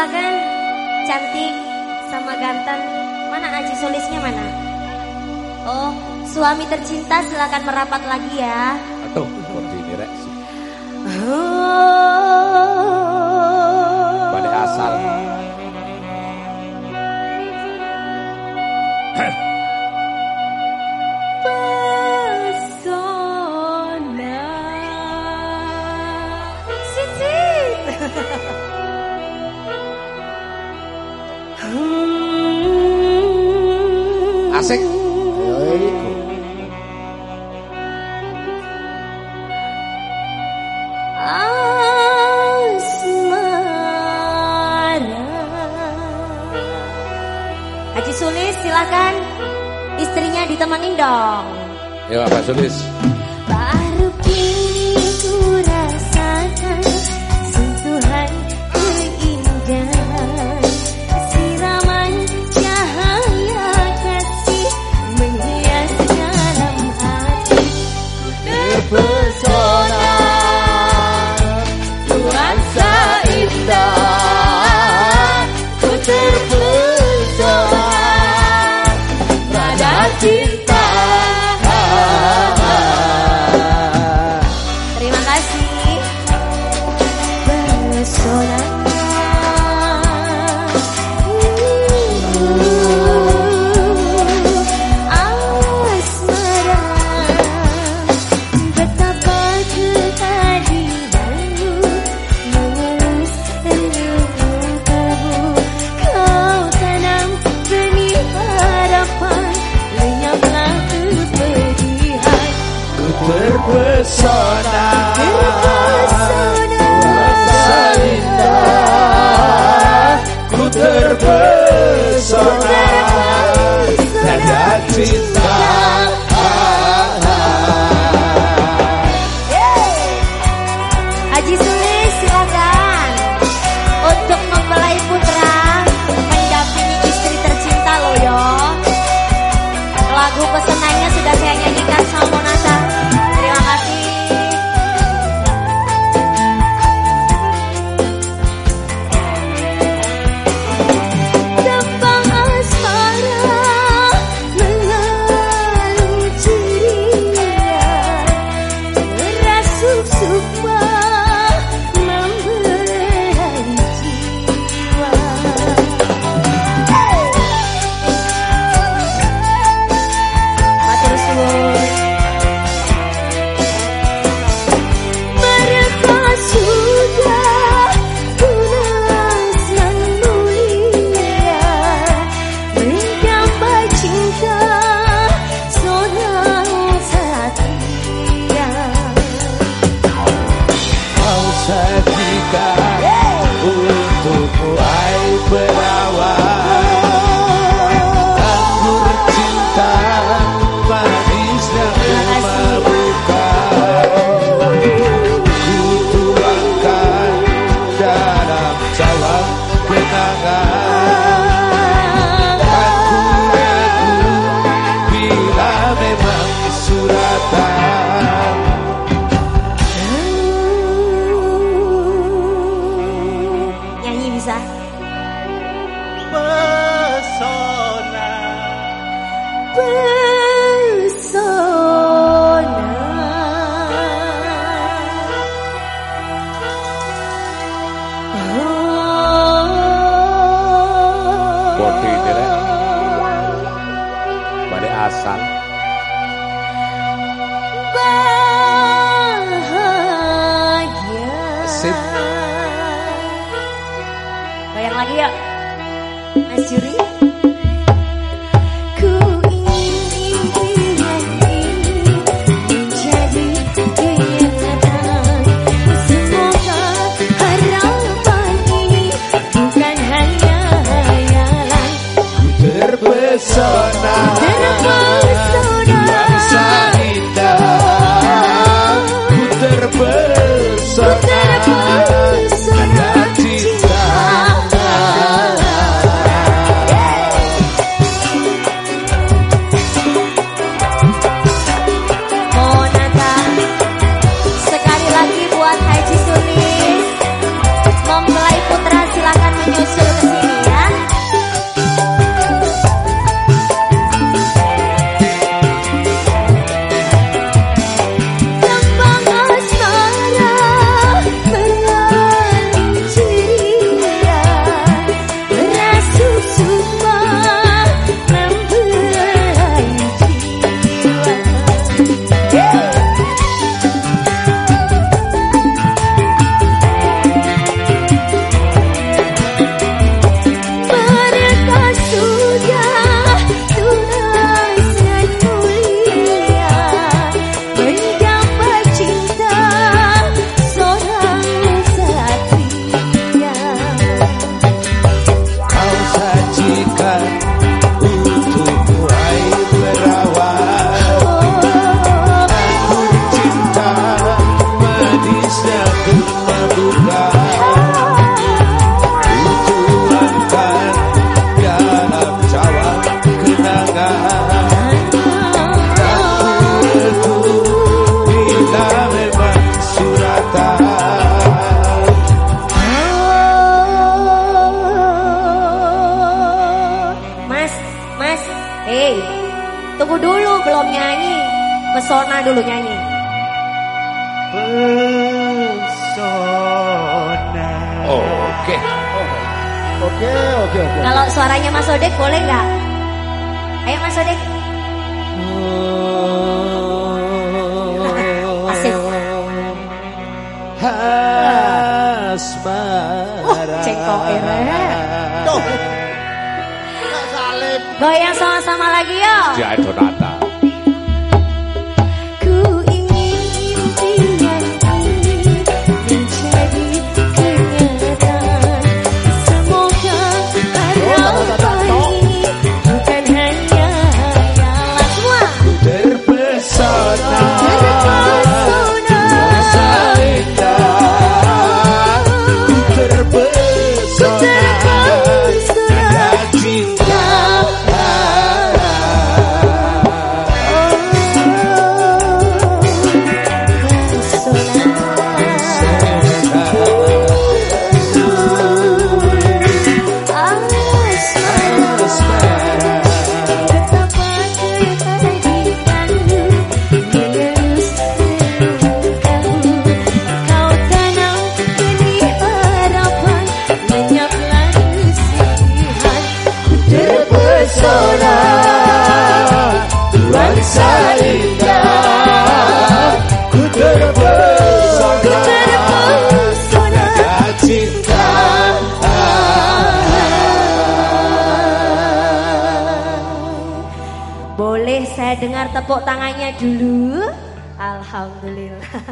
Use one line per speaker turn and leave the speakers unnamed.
silakan cantik sama ganteng. Mana Aji Solisnya mana? Oh, suami tercinta silakan merapat lagi ya. Atau seperti.
Oh.
gesek. Haji Sulis silahkan istrinya ditemenin dong.
Ya Pak Sulis.
Pesona.
Pesona.
Kode ini rek. Asal.
Bahagia.
Sip.
Bayar lagi ya. Mas Juri. Nyanyi. Pesona dulu nyanyi.
Pesona.
Oke.
Oke, oke, oke.
Kalau suaranya Mas Odek boleh nggak? Ayo Mas Odek. Asik.
Asmara.
Cengkok ini.
Tuh.
Goyang sama-sama lagi yo.
Jai
tepuk tangannya dulu? Alhamdulillah.